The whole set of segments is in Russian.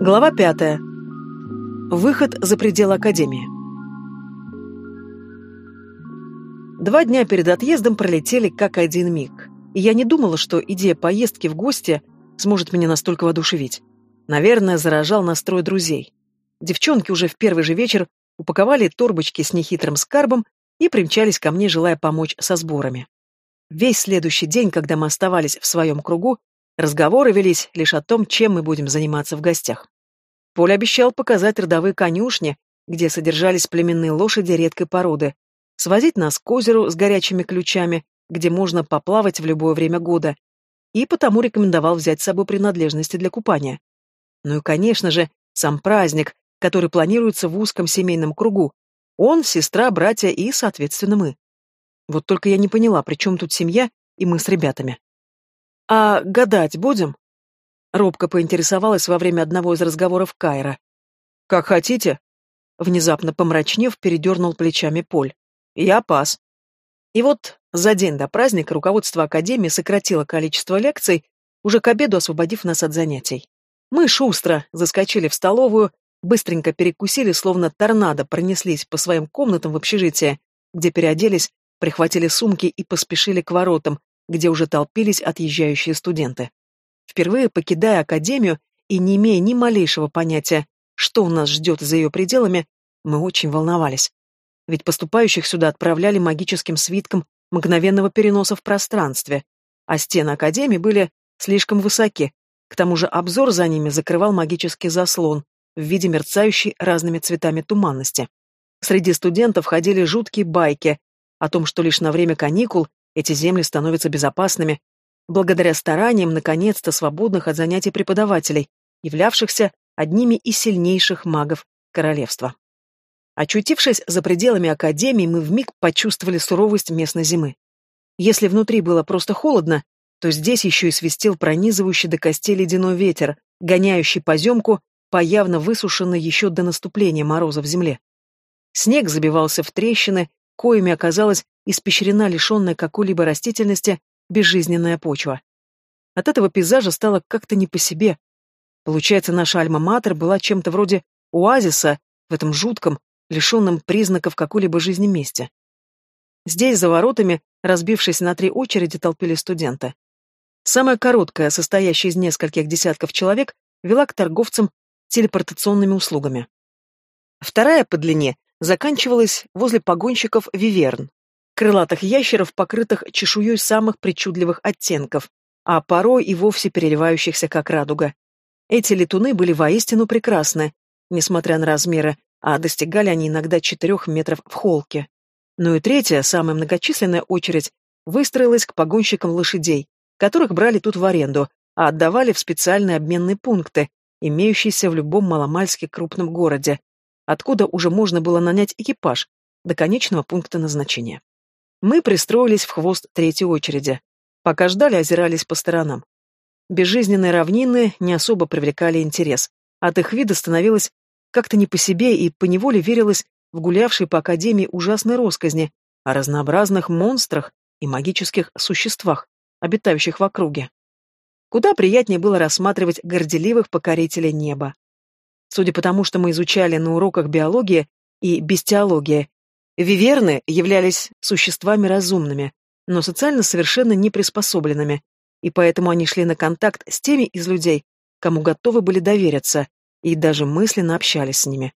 Глава пятая. Выход за пределы Академии. Два дня перед отъездом пролетели как один миг, и я не думала, что идея поездки в гости сможет меня настолько воодушевить. Наверное, заражал настрой друзей. Девчонки уже в первый же вечер упаковали торбочки с нехитрым скарбом и примчались ко мне, желая помочь со сборами. Весь следующий день, когда мы оставались в своем кругу, разговоры велись лишь о том, чем мы будем заниматься в гостях. Поль обещал показать родовые конюшни, где содержались племенные лошади редкой породы, свозить нас к озеру с горячими ключами, где можно поплавать в любое время года, и потому рекомендовал взять с собой принадлежности для купания. Ну и, конечно же, сам праздник, который планируется в узком семейном кругу. Он, сестра, братья и, соответственно, мы. Вот только я не поняла, при чем тут семья и мы с ребятами. «А гадать будем?» Робко поинтересовалась во время одного из разговоров Кайра. «Как хотите». Внезапно помрачнев, передернул плечами Поль. «Я пас». И вот за день до праздника руководство Академии сократило количество лекций, уже к обеду освободив нас от занятий. Мы шустро заскочили в столовую, быстренько перекусили, словно торнадо пронеслись по своим комнатам в общежитие, где переоделись, прихватили сумки и поспешили к воротам, где уже толпились отъезжающие студенты. Впервые покидая академию и не имея ни малейшего понятия, что у нас ждет за ее пределами, мы очень волновались. Ведь поступающих сюда отправляли магическим свитком мгновенного переноса в пространстве, а стены академии были слишком высоки, к тому же обзор за ними закрывал магический заслон в виде мерцающей разными цветами туманности. Среди студентов ходили жуткие байки о том, что лишь на время каникул эти земли становятся безопасными, благодаря стараниям наконец-то свободных от занятий преподавателей, являвшихся одними из сильнейших магов королевства. Очутившись за пределами академии, мы вмиг почувствовали суровость местной зимы. Если внутри было просто холодно, то здесь еще и свистел пронизывающий до костей ледяной ветер, гоняющий поземку по явно высушенной еще до наступления мороза в земле. Снег забивался в трещины, коими оказалась испещрена лишенная какой-либо растительности безжизненная почва. От этого пейзажа стало как-то не по себе. Получается, наша альма-матер была чем-то вроде оазиса в этом жутком, лишенном признаков какой-либо жизни месте. Здесь, за воротами, разбившись на три очереди, толпили студенты. Самая короткая, состоящая из нескольких десятков человек, вела к торговцам телепортационными услугами. Вторая по длине заканчивалась возле погонщиков Виверн, крылатых ящеров, покрытых чешуей самых причудливых оттенков, а порой и вовсе переливающихся как радуга. Эти летуны были воистину прекрасны, несмотря на размеры, а достигали они иногда четырех метров в холке. Ну и третья, самая многочисленная очередь, выстроилась к погонщикам лошадей, которых брали тут в аренду, а отдавали в специальные обменные пункты, имеющиеся в любом маломальски крупном городе, откуда уже можно было нанять экипаж до конечного пункта назначения. Мы пристроились в хвост третьей очереди. Пока ждали, озирались по сторонам. Безжизненные равнины не особо привлекали интерес. От их вида становилось как-то не по себе и поневоле верилось в гулявшей по Академии ужасной росказни о разнообразных монстрах и магических существах, обитающих в округе. Куда приятнее было рассматривать горделивых покорителей неба. Судя по тому, что мы изучали на уроках биологии и бестиологии, виверны являлись существами разумными, но социально совершенно не приспособленными, и поэтому они шли на контакт с теми из людей, кому готовы были довериться, и даже мысленно общались с ними.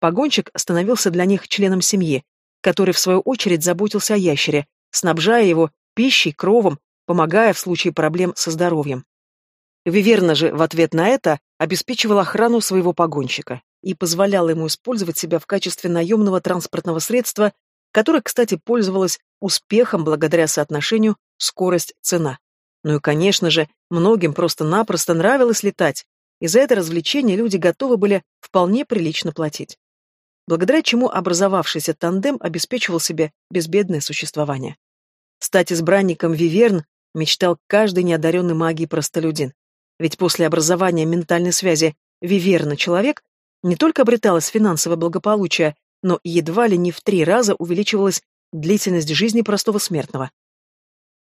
Погонщик становился для них членом семьи, который в свою очередь заботился о ящере, снабжая его пищей, кровом, помогая в случае проблем со здоровьем. Виверна же в ответ на это обеспечивала охрану своего погонщика и позволяла ему использовать себя в качестве наемного транспортного средства, которое, кстати, пользовалось успехом благодаря соотношению скорость-цена. Ну и, конечно же, многим просто-напросто нравилось летать, и за это развлечение люди готовы были вполне прилично платить. Благодаря чему образовавшийся тандем обеспечивал себе безбедное существование. Стать избранником Виверн мечтал каждый неодаренный магией простолюдин. Ведь после образования ментальной связи Виверна-человек не только обреталось финансовое благополучие, но едва ли не в три раза увеличивалась длительность жизни простого смертного.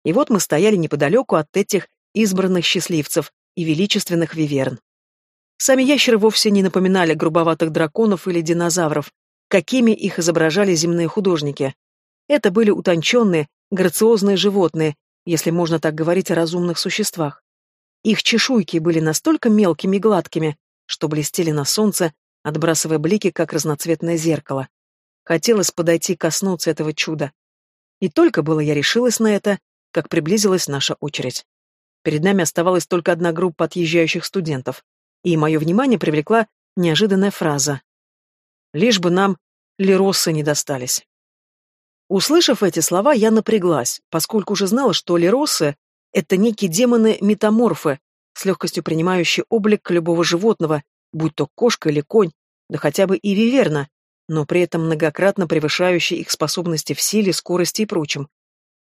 И вот мы стояли неподалеку от этих избранных счастливцев и величественных виверн. Сами ящеры вовсе не напоминали грубоватых драконов или динозавров, какими их изображали земные художники. Это были утонченные, грациозные животные, если можно так говорить о разумных существах. Их чешуйки были настолько мелкими и гладкими, что блестели на солнце, отбрасывая блики, как разноцветное зеркало. Хотелось подойти коснуться этого чуда. И только было я решилась на это, как приблизилась наша очередь. Перед нами оставалась только одна группа отъезжающих студентов, и мое внимание привлекла неожиданная фраза. «Лишь бы нам лиросы не достались». Услышав эти слова, я напряглась, поскольку уже знала, что лиросы — это некие демоны-метаморфы, с легкостью принимающие облик любого животного, будь то кошка или конь, да хотя бы и виверна, но при этом многократно превышающие их способности в силе, скорости и прочем.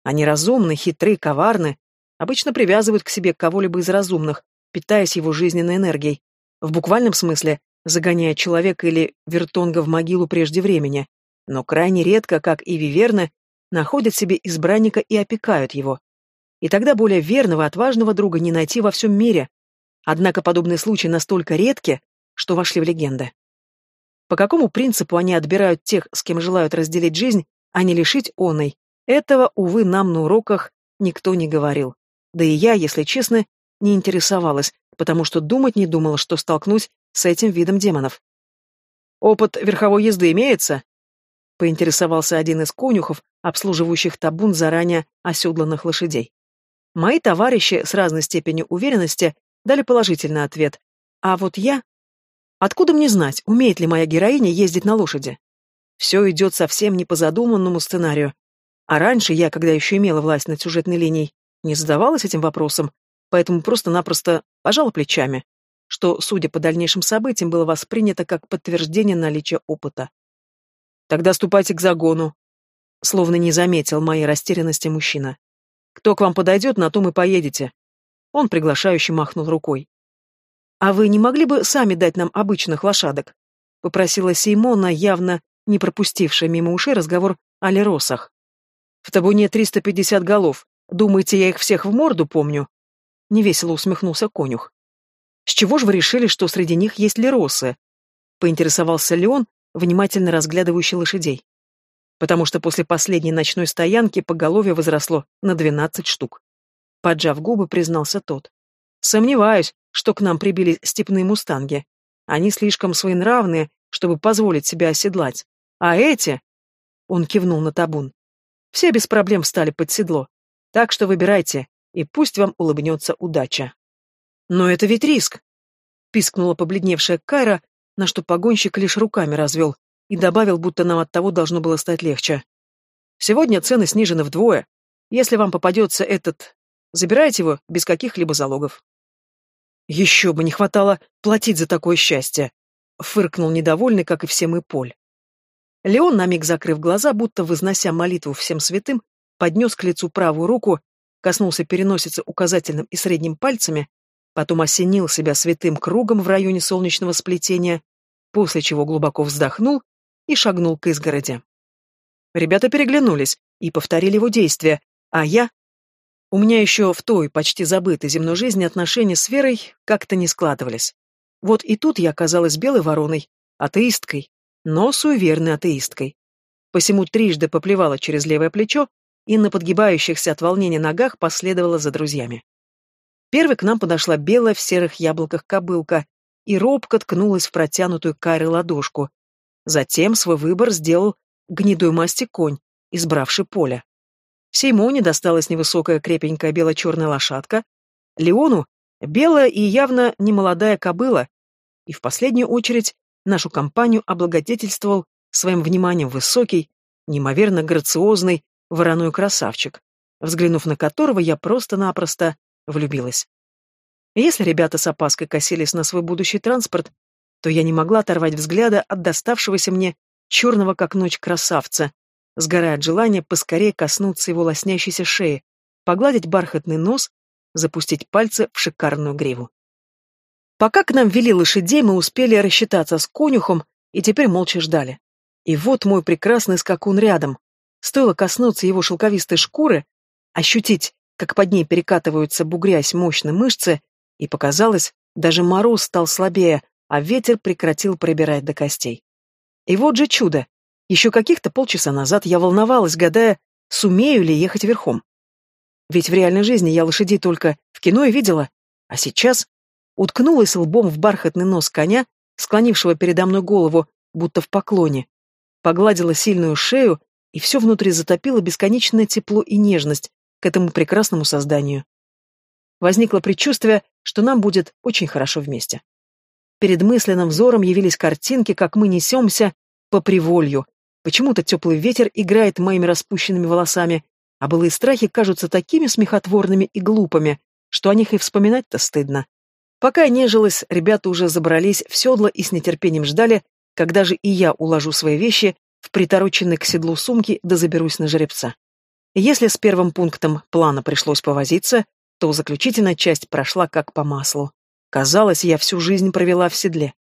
Они разумны, хитры, коварны, обычно привязывают к себе кого-либо из разумных, питаясь его жизненной энергией, в буквальном смысле загоняя человека или вертонга в могилу прежде времени, но крайне редко, как и виверны, находят себе избранника и опекают его. И тогда более верного, отважного друга не найти во всем мире. Однако подобные случаи настолько редки, что вошли в легенды. По какому принципу они отбирают тех, с кем желают разделить жизнь, а не лишить оной? Этого, увы, нам на уроках никто не говорил. Да и я, если честно, не интересовалась, потому что думать не думала, что столкнусь с этим видом демонов. «Опыт верховой езды имеется?» — поинтересовался один из конюхов, обслуживающих табун заранее оседланных лошадей. Мои товарищи с разной степенью уверенности дали положительный ответ, а вот я Откуда мне знать, умеет ли моя героиня ездить на лошади? Все идет совсем не по задуманному сценарию. А раньше я, когда еще имела власть над сюжетной линией, не задавалась этим вопросом, поэтому просто-напросто пожала плечами, что, судя по дальнейшим событиям, было воспринято как подтверждение наличия опыта. «Тогда ступайте к загону», — словно не заметил моей растерянности мужчина. «Кто к вам подойдет, на том и поедете». Он приглашающе махнул рукой. «А вы не могли бы сами дать нам обычных лошадок?» — попросила Сеймона, явно не пропустившая мимо ушей разговор о леросах. «В табуне триста пятьдесят голов. Думаете, я их всех в морду помню?» Невесело усмехнулся конюх. «С чего же вы решили, что среди них есть леросы?» — поинтересовался Леон, внимательно разглядывающий лошадей. «Потому что после последней ночной стоянки поголовье возросло на двенадцать штук». Поджав губы, признался тот. «Сомневаюсь, что к нам прибили степные мустанги. Они слишком своенравные, чтобы позволить себя оседлать. А эти...» Он кивнул на табун. «Все без проблем встали под седло. Так что выбирайте, и пусть вам улыбнется удача». «Но это ведь риск!» — пискнула побледневшая Кайра, на что погонщик лишь руками развел и добавил, будто нам от того должно было стать легче. «Сегодня цены снижены вдвое. Если вам попадется этот... Забирайте его без каких-либо залогов». Еще бы не хватало платить за такое счастье, фыркнул недовольный, как и все мы Поль. Леон, на миг закрыв глаза, будто вознося молитву всем святым, поднес к лицу правую руку, коснулся переносицы указательным и средним пальцами, потом осенил себя святым кругом в районе солнечного сплетения, после чего глубоко вздохнул и шагнул к изгороди. Ребята переглянулись и повторили его действия, а я у меня еще в той, почти забытой земной жизни отношения с Верой как-то не складывались. Вот и тут я оказалась белой вороной, атеисткой, но суеверной атеисткой. Посему трижды поплевала через левое плечо и на подгибающихся от волнения ногах последовала за друзьями. Первой к нам подошла белая в серых яблоках кобылка и робко ткнулась в протянутую Кайры ладошку. Затем свой выбор сделал гнедой масти конь, избравший поле. Сеймоне досталась невысокая крепенькая бело-черная лошадка, Леону — белая и явно немолодая кобыла, и в последнюю очередь нашу компанию облагодетельствовал своим вниманием высокий, неимоверно грациозный вороной красавчик, взглянув на которого я просто-напросто влюбилась. Если ребята с опаской косились на свой будущий транспорт, то я не могла оторвать взгляда от доставшегося мне черного как ночь красавца, сгорая от желания поскорее коснуться его лоснящейся шеи, погладить бархатный нос, запустить пальцы в шикарную гриву. Пока к нам вели лошадей, мы успели рассчитаться с конюхом и теперь молча ждали. И вот мой прекрасный скакун рядом. Стоило коснуться его шелковистой шкуры, ощутить как под ней перекатываются бугрясь мощные мышцы, и показалось, даже мороз стал слабее, а ветер прекратил пробирать до костей. И вот же чудо! Еще каких-то полчаса назад я волновалась, гадая, сумею ли ехать верхом. Ведь в реальной жизни я лошадей только в кино и видела, а сейчас уткнулась лбом в бархатный нос коня, склонившего передо мной голову, будто в поклоне, погладила сильную шею, и все внутри затопило бесконечное тепло и нежность к этому прекрасному созданию. Возникло предчувствие, что нам будет очень хорошо вместе. Перед мысленным взором явились картинки, как мы несемся по приволью. Почему-то теплый ветер играет моими распущенными волосами, а былые страхи кажутся такими смехотворными и глупыми, что о них и вспоминать-то стыдно. Пока я нежилась, ребята уже забрались в седло и с нетерпением ждали, когда же и я уложу свои вещи в притороченные к седлу сумки да заберусь на жеребца. Если с первым пунктом плана пришлось повозиться, то заключительная часть прошла как по маслу. Казалось, я всю жизнь провела в седле.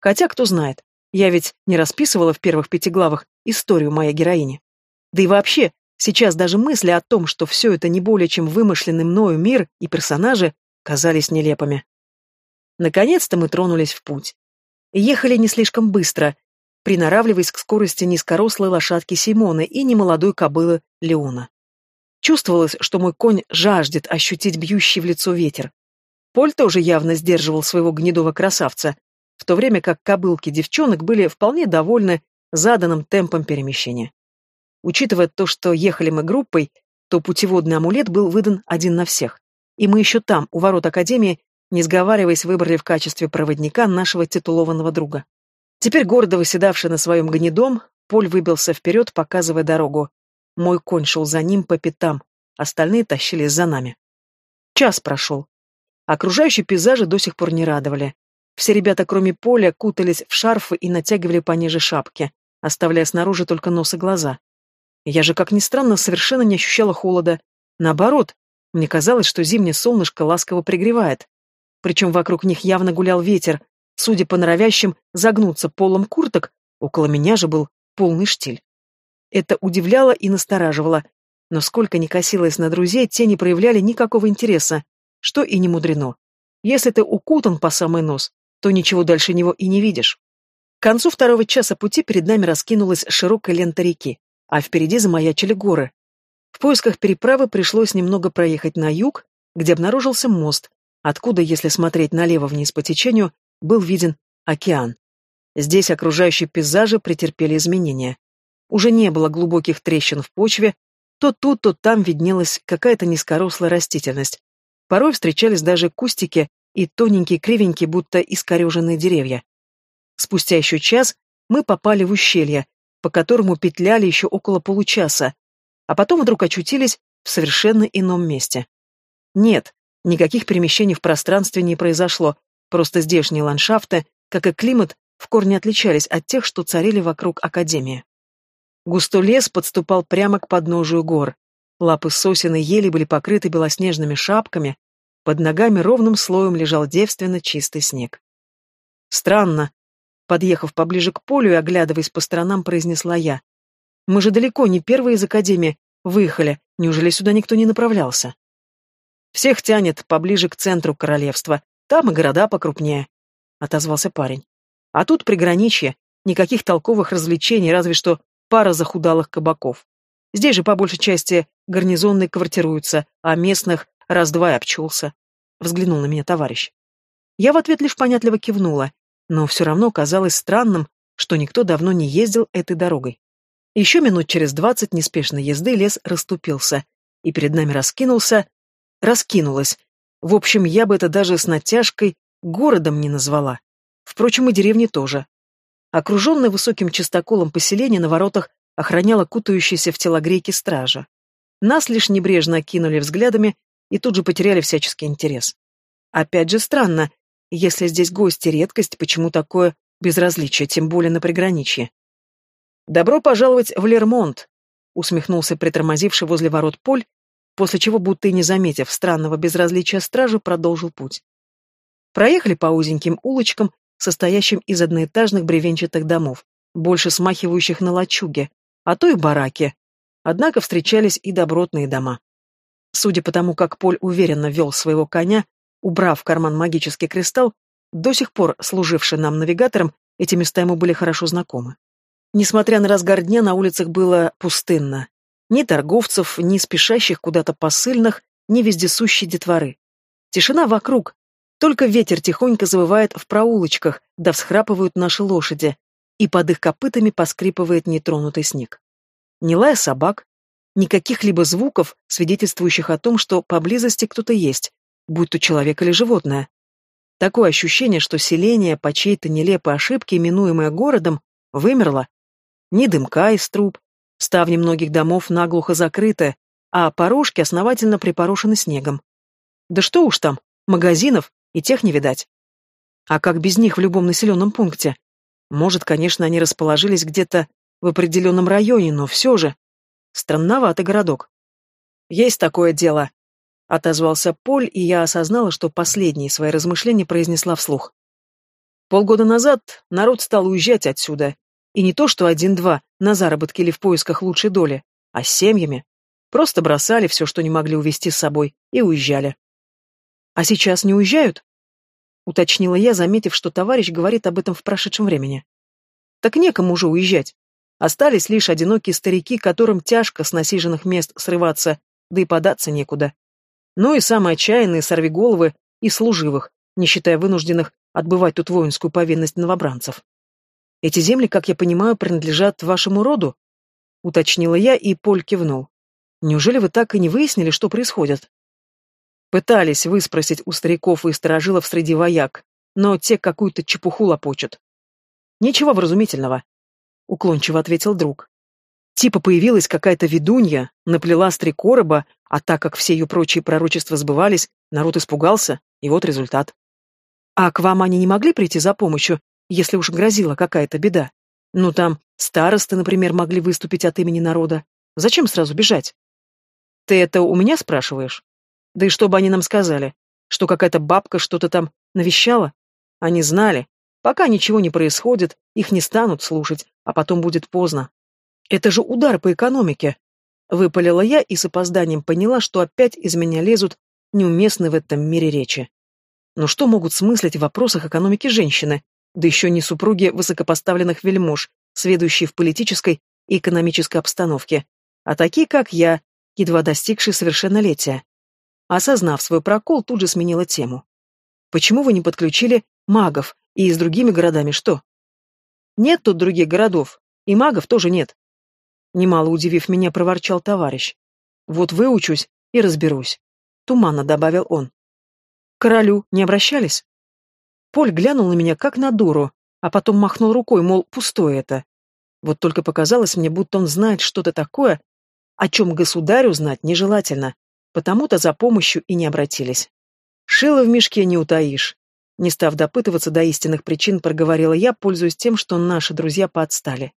Хотя, кто знает, я ведь не расписывала в первых пяти главах историю моей героини. Да и вообще, сейчас даже мысли о том, что все это не более чем вымышленный мною мир и персонажи, казались нелепыми. Наконец-то мы тронулись в путь. Ехали не слишком быстро, приноравливаясь к скорости низкорослой лошадки Симоны и немолодой кобылы Леона. Чувствовалось, что мой конь жаждет ощутить бьющий в лицо ветер. Поль тоже явно сдерживал своего гнедого красавца, в то время как кобылки девчонок были вполне довольны заданным темпом перемещения. Учитывая то, что ехали мы группой, то путеводный амулет был выдан один на всех. И мы еще там, у ворот Академии, не сговариваясь, выбрали в качестве проводника нашего титулованного друга. Теперь, гордо выседавший на своем гнедом, Поль выбился вперед, показывая дорогу. Мой конь шел за ним по пятам, остальные тащились за нами. Час прошел. Окружающие пейзажи до сих пор не радовали. Все ребята, кроме Поля, кутались в шарфы и натягивали пониже шапки, оставляя снаружи только нос и глаза. Я же, как ни странно, совершенно не ощущала холода. Наоборот, мне казалось, что зимнее солнышко ласково пригревает. Причем вокруг них явно гулял ветер. Судя по норовящим загнуться полом курток, около меня же был полный штиль. Это удивляло и настораживало. Но сколько ни косилось на друзей, те не проявляли никакого интереса, что и не мудрено. Если ты укутан по самый нос, то ничего дальше него и не видишь. К концу второго часа пути перед нами раскинулась широкая лента реки, а впереди замаячили горы. В поисках переправы пришлось немного проехать на юг, где обнаружился мост, откуда, если смотреть налево вниз по течению, был виден океан. Здесь окружающие пейзажи претерпели изменения. Уже не было глубоких трещин в почве, то тут, то там виднелась какая-то низкорослая растительность. Порой встречались даже кустики и тоненькие кривенькие, будто искореженные деревья. Спустя еще час мы попали в ущелье, по которому петляли еще около получаса, а потом вдруг очутились в совершенно ином месте. Нет, никаких перемещений в пространстве не произошло, просто здешние ландшафты, как и климат, в корне отличались от тех, что царили вокруг Академии. Густой лес подступал прямо к подножию гор. Лапы сосен и ели были покрыты белоснежными шапками, под ногами ровным слоем лежал девственно чистый снег. Странно. Подъехав поближе к полю и оглядываясь по сторонам, произнесла я. Мы же далеко не первые из Академии выехали, неужели сюда никто не направлялся? Всех тянет поближе к центру королевства, там и города покрупнее, — отозвался парень. А тут приграничье, никаких толковых развлечений, разве что пара захудалых кабаков. Здесь же по большей части гарнизонные квартируются, а местных раз-два и обчелся. Взглянул на меня товарищ. Я в ответ лишь понятливо кивнула, но все равно казалось странным, что никто давно не ездил этой дорогой. Еще минут через двадцать неспешной езды лес расступился, и перед нами раскинулся... Раскинулось. В общем, я бы это даже с натяжкой городом не назвала. Впрочем, и деревни тоже. Окруженное высоким чистоколом поселение на воротах охраняло кутающийся в телогрейки стража. Нас лишь небрежно окинули взглядами и тут же потеряли всяческий интерес. Опять же странно, если здесь гости редкость, почему такое безразличие, тем более на приграничье? «Добро пожаловать в Лермонт», — усмехнулся притормозивший возле ворот Поль, после чего, будто и не заметив странного безразличия стражи, продолжил путь. Проехали по узеньким улочкам, состоящим из одноэтажных бревенчатых домов, больше смахивающих на лачуги, а то и бараки. Однако встречались и добротные дома. Судя по тому, как Поль уверенно вел своего коня, убрав в карман магический кристалл, до сих пор служивший нам навигатором, эти места ему были хорошо знакомы. Несмотря на разгар дня, на улицах было пустынно. Ни торговцев, ни спешащих куда-то посыльных, ни вездесущей детворы. Тишина вокруг. Только ветер тихонько завывает в проулочках, да всхрапывают наши лошади, и под их копытами поскрипывает нетронутый снег. Ни лая собак, ни каких-либо звуков, свидетельствующих о том, что поблизости кто-то есть, будь то человек или животное. Такое ощущение, что селение по чьей-то нелепой ошибке, именуемое городом, вымерло. Ни дымка из труб, ставни многих домов наглухо закрыты, а порожки основательно припорошены снегом. Да что уж там, магазинов и тех не видать. А как без них в любом населенном пункте? Может, конечно, они расположились где-то в определенном районе, но все же. Странноватый городок. Есть такое дело, — отозвался Поль, и я осознала, что последние свои размышления произнесла вслух. Полгода назад народ стал уезжать отсюда. И не то, что один-два на заработки или в поисках лучшей доли, а с семьями. Просто бросали все, что не могли увезти с собой, и уезжали. «А сейчас не уезжают?» — уточнила я, заметив, что товарищ говорит об этом в прошедшем времени. «Так некому уже уезжать. Остались лишь одинокие старики, которым тяжко с насиженных мест срываться, да и податься некуда. Ну и самые отчаянные сорвиголовы и служивых, не считая вынужденных отбывать тут воинскую повинность новобранцев. Эти земли, как я понимаю, принадлежат вашему роду? Уточнила я, и Поль кивнул. Неужели вы так и не выяснили, что происходит? Пытались выспросить у стариков и сторожилов среди вояк, но те какую-то чепуху лопочут. Ничего вразумительного, уклончиво ответил друг. Типа появилась какая-то ведунья, наплела с три короба, а так как все ее прочие пророчества сбывались, народ испугался, и вот результат. А к вам они не могли прийти за помощью, если уж грозила какая-то беда? Ну там, старосты, например, могли выступить от имени народа. Зачем сразу бежать? Ты это у меня спрашиваешь? Да и что бы они нам сказали? Что какая-то бабка что-то там навещала? Они знали. Пока ничего не происходит, их не станут слушать, а потом будет поздно. Это же удар по экономике. Выпалила я и с опозданием поняла, что опять из меня лезут неуместные в этом мире речи. Но что могут смыслить в вопросах экономики женщины, да еще не супруги высокопоставленных вельмож, сведущие в политической и экономической обстановке, а такие, как я, едва достигшие совершеннолетия. Осознав свой прокол, тут же сменила тему. Почему вы не подключили магов, и с другими городами что? Нет тут других городов, и магов тоже нет. Немало удивив меня, проворчал товарищ. Вот выучусь и разберусь. Туманно добавил он. К королю не обращались? Поль глянул на меня как на дуру, а потом махнул рукой, мол, пустое это. Вот только показалось мне, будто он знает что-то такое, о чем государю знать нежелательно, потому-то за помощью и не обратились. Шило в мешке не утаишь. Не став допытываться до истинных причин, проговорила я, пользуясь тем, что наши друзья поотстали.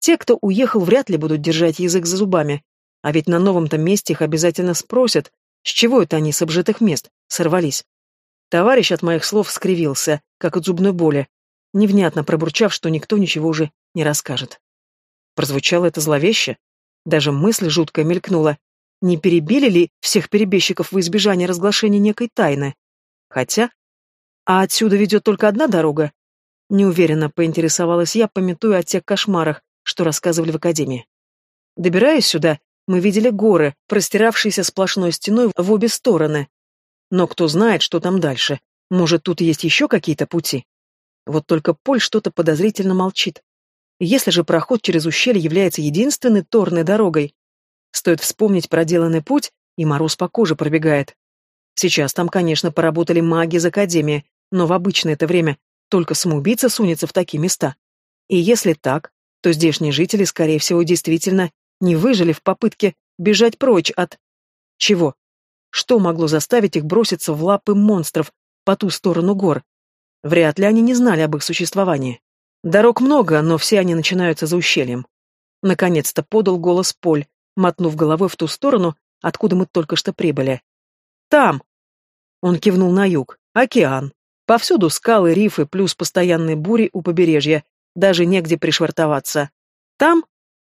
Те, кто уехал, вряд ли будут держать язык за зубами. А ведь на новом-то месте их обязательно спросят, с чего это они с обжитых мест сорвались. Товарищ от моих слов скривился, как от зубной боли, невнятно пробурчав, что никто ничего уже не расскажет. Прозвучало это зловеще. Даже мысль жуткая мелькнула. Не перебили ли всех перебежчиков в избежание разглашения некой тайны? Хотя... А отсюда ведет только одна дорога? Неуверенно поинтересовалась я, пометуя о тех кошмарах, что рассказывали в академии. Добираясь сюда, мы видели горы, простиравшиеся сплошной стеной в обе стороны. Но кто знает, что там дальше. Может, тут есть еще какие-то пути? Вот только Поль что-то подозрительно молчит. Если же проход через ущелье является единственной торной дорогой, стоит вспомнить проделанный путь, и мороз по коже пробегает. Сейчас там, конечно, поработали маги из Академии, но в обычное это время только самоубийца сунется в такие места. И если так, то здешние жители, скорее всего, действительно не выжили в попытке бежать прочь от... Чего? Что могло заставить их броситься в лапы монстров по ту сторону гор? Вряд ли они не знали об их существовании. Дорог много, но все они начинаются за ущельем. Наконец-то подал голос Поль, мотнув головой в ту сторону, откуда мы только что прибыли. «Там!» Он кивнул на юг. «Океан. Повсюду скалы, рифы, плюс постоянные бури у побережья, даже негде пришвартоваться. Там,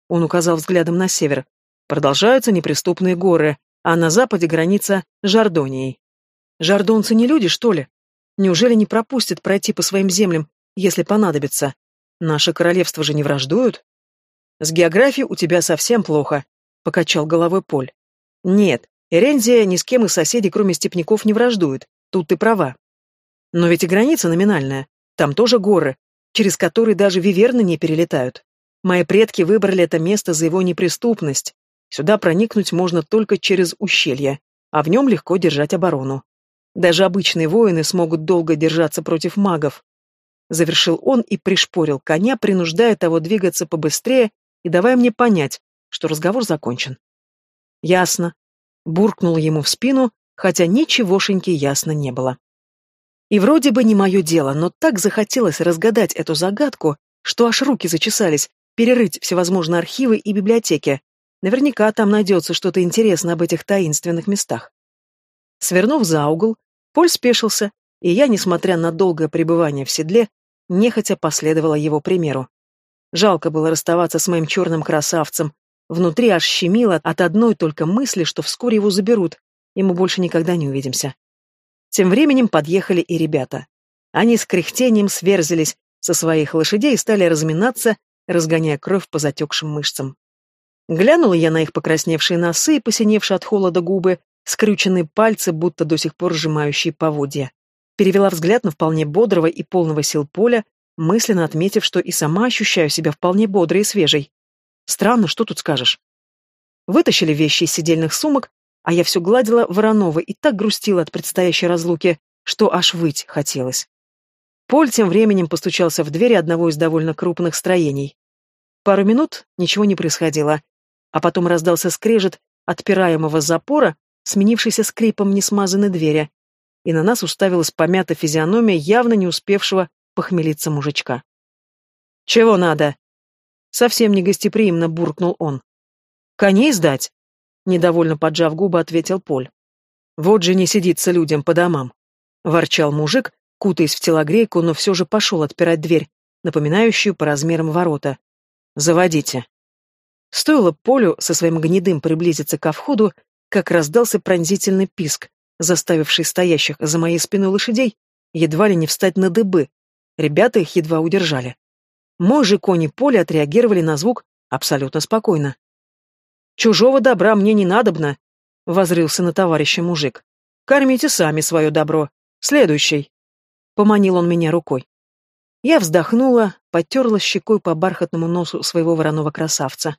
он указал взглядом на север, продолжаются неприступные горы, а на западе граница с Жардонией. Жардонцы не люди, что ли? Неужели не пропустят пройти по своим землям, если понадобится? Наши королевства же не враждуют? С географией у тебя совсем плохо, покачал головой Поль. Нет, Эрензия ни с кем из соседей, кроме степняков, не враждует. Тут ты права. Но ведь и граница номинальная. Там тоже горы, через которые даже виверны не перелетают. Мои предки выбрали это место за его неприступность. Сюда проникнуть можно только через ущелье, а в нем легко держать оборону. Даже обычные воины смогут долго держаться против магов. Завершил он и пришпорил коня, принуждая того двигаться побыстрее и давая мне понять, что разговор закончен. Ясно. Буркнул ему в спину, хотя ничегошеньки ясно не было. И вроде бы не мое дело, но так захотелось разгадать эту загадку, что аж руки зачесались, перерыть всевозможные архивы и библиотеки. Наверняка там найдется что-то интересное об этих таинственных местах. Свернув за угол, Поль спешился, и я, несмотря на долгое пребывание в седле, нехотя последовала его примеру. Жалко было расставаться с моим черным красавцем. Внутри аж щемило от одной только мысли, что вскоре его заберут, и мы больше никогда не увидимся. Тем временем подъехали и ребята. Они с кряхтением сверзились со своих лошадей и стали разминаться, разгоняя кровь по затекшим мышцам. Глянула я на их покрасневшие носы и посиневшие от холода губы, скрюченные пальцы, будто до сих пор сжимающие поводья. Перевела взгляд на вполне бодрого и полного сил поля, мысленно отметив, что и сама ощущаю себя вполне бодрой и свежей. Странно, что тут скажешь. Вытащили вещи из сидельных сумок, а я все гладила Воронова и так грустила от предстоящей разлуки, что аж выть хотелось. Поль тем временем постучался в двери одного из довольно крупных строений. Пару минут ничего не происходило, а потом раздался скрежет отпираемого запора, сменившийся скрипом несмазанной двери, и на нас уставилась помята физиономия явно не успевшего похмелиться мужичка. «Чего надо?» Совсем не гостеприимно буркнул он. «Коней сдать?» Недовольно поджав губы, ответил Поль. «Вот же не сидится людям по домам!» Ворчал мужик, кутаясь в телогрейку, но все же пошел отпирать дверь, напоминающую по размерам ворота. «Заводите». Стоило Полю со своим гнедым приблизиться ко входу, как раздался пронзительный писк, заставивший стоящих за моей спиной лошадей едва ли не встать на дыбы. Ребята их едва удержали. Мой же кони Поля отреагировали на звук абсолютно спокойно. «Чужого добра мне не надобно», — возрился на товарища мужик. «Кормите сами свое добро. Следующий». Поманил он меня рукой. Я вздохнула, потерла щекой по бархатному носу своего вороного красавца.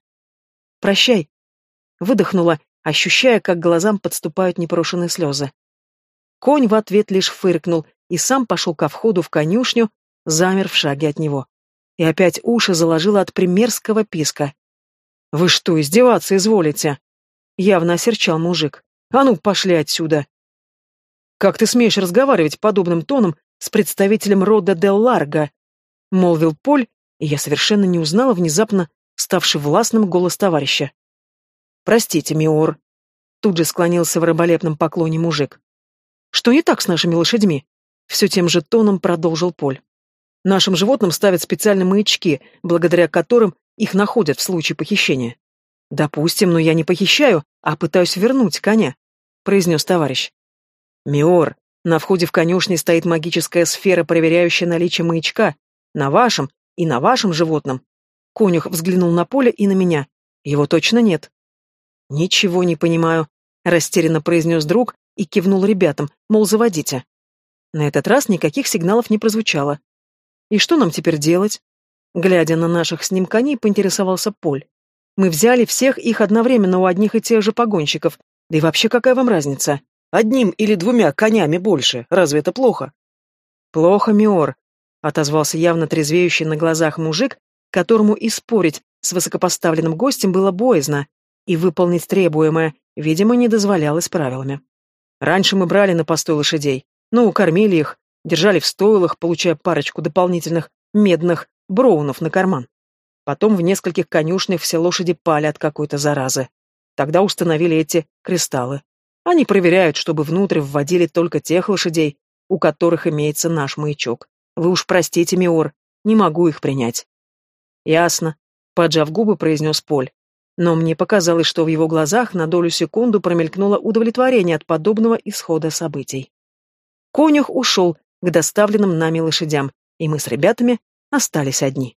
«Прощай», — выдохнула, ощущая, как глазам подступают непрошенные слезы. Конь в ответ лишь фыркнул и сам пошел ко входу в конюшню, замер в шаге от него. И опять уши заложило от примерского писка. «Вы что, издеваться изволите?» Явно осерчал мужик. «А ну, пошли отсюда!» «Как ты смеешь разговаривать подобным тоном с представителем рода Дел Ларго?» — молвил Поль, и я совершенно не узнала внезапно ставший властным голос товарища. «Простите, Миор», — тут же склонился в раболепном поклоне мужик. «Что не так с нашими лошадьми?» — все тем же тоном продолжил Поль. «Нашим животным ставят специальные маячки, благодаря которым их находят в случае похищения». «Допустим, но я не похищаю, а пытаюсь вернуть коня», — произнес товарищ. «Миор, на входе в конюшне стоит магическая сфера, проверяющая наличие маячка. На вашем и на вашем животном. Конюх взглянул на поле и на меня. Его точно нет. Ничего не понимаю, растерянно произнес друг и кивнул ребятам, мол, заводите. На этот раз никаких сигналов не прозвучало. И что нам теперь делать? Глядя на наших с ним коней, поинтересовался Поль. Мы взяли всех их одновременно у одних и тех же погонщиков. Да и вообще какая вам разница? Одним или двумя конями больше. Разве это плохо? Плохо, Миор, отозвался явно трезвеющий на глазах мужик, которому и спорить с высокопоставленным гостем было боязно, и выполнить требуемое, видимо, не дозволялось правилами. Раньше мы брали на постой лошадей, ну, кормили их, держали в стойлах, получая парочку дополнительных медных броунов на карман. Потом в нескольких конюшнях все лошади пали от какой-то заразы. Тогда установили эти кристаллы. Они проверяют, чтобы внутрь вводили только тех лошадей, у которых имеется наш маячок. Вы уж простите, Миор, не могу их принять. Ясно, поджав губы, произнес Поль. Но мне показалось, что в его глазах на долю секунду промелькнуло удовлетворение от подобного исхода событий. Конюх ушел к доставленным нами лошадям, и мы с ребятами остались одни.